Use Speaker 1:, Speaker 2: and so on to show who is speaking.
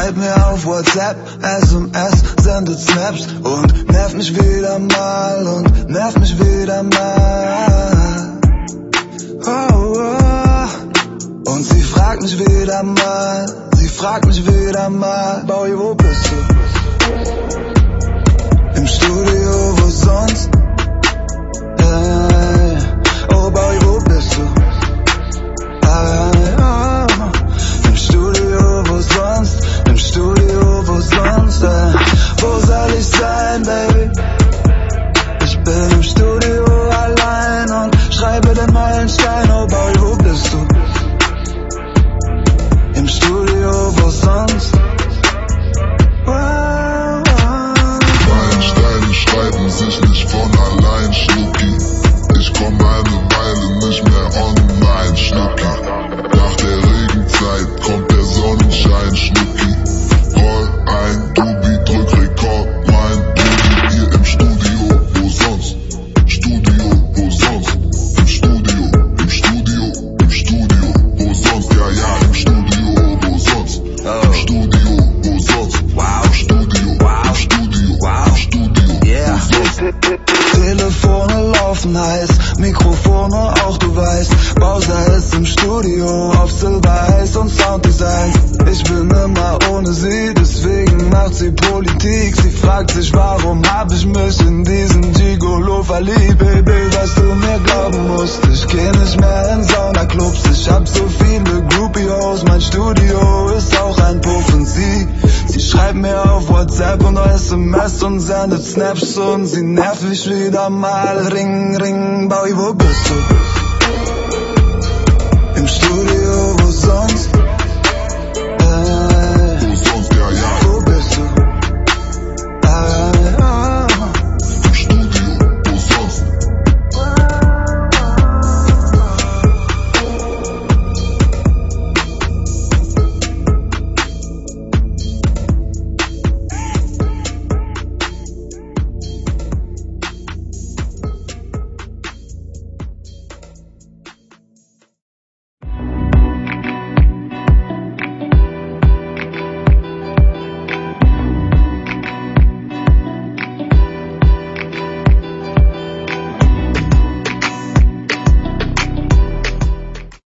Speaker 1: Schreibt mir auf WhatsApp, SMS, sendet Snaps und nervt mich wieder mal und nervt mich wieder mal. Oh, oh. Und sie fragt mich wieder mal, sie fragt mich wieder mal, Bowie, wo bist du? Sein, Baby? Ich bin im Studio allein und schreibe den Meilenstein. Oh Boy, wo bist du? Im Studio, wo sonst? Wow.
Speaker 2: Meilensteine schreiben sich nicht
Speaker 1: Heiß, Mikrofone auch du weißt. Bowser ist im Studio auf Silberheiß und Sounddesign. Ich bin immer ohne sie, deswegen macht sie Politik. Sie fragt sich, warum hab ich mich in diesen Gigolo verliebt. Baby, was du mir glauben musst, ich geh nicht mehr in Saunaclubs. Ich hab so sie schreibt mir auf WhatsApp und SMS und sendet Snaps und sie nervt mich wieder mal. Ring, ring, Bowie, wo bist du? Im Studio,